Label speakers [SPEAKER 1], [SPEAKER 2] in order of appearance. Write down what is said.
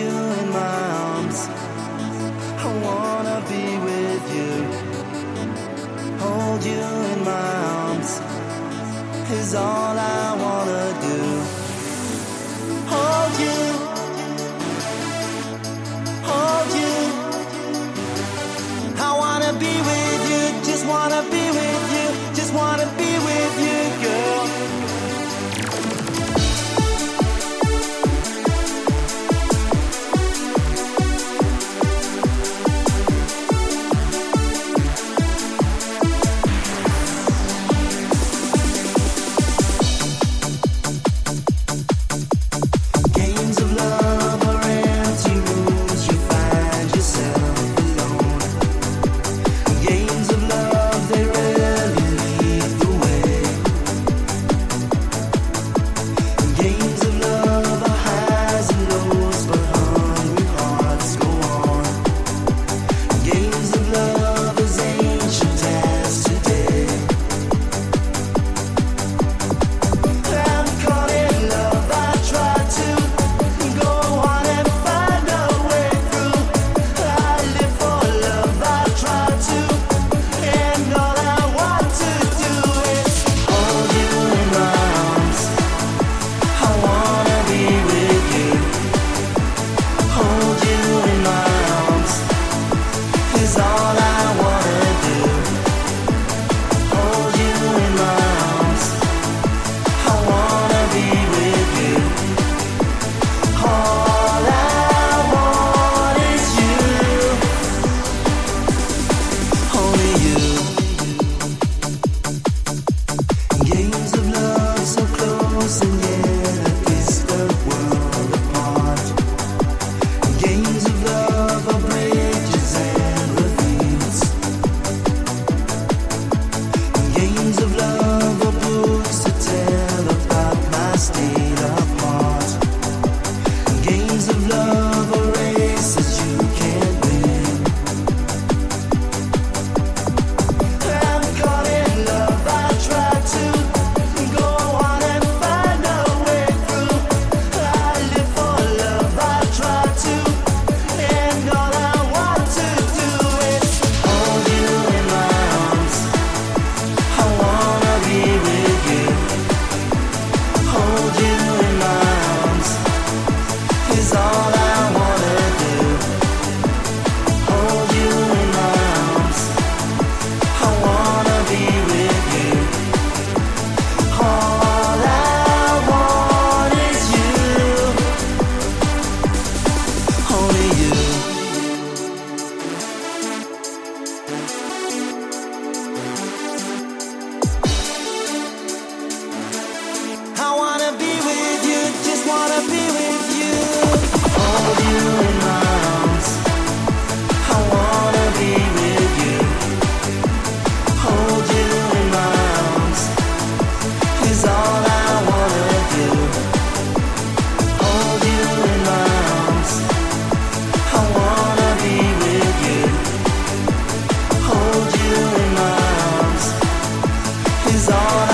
[SPEAKER 1] you in my arms. I wanna be with you. Hold you in my arms is all I wanna do. Hold you. Hold you. I wanna be with you, just wanna be all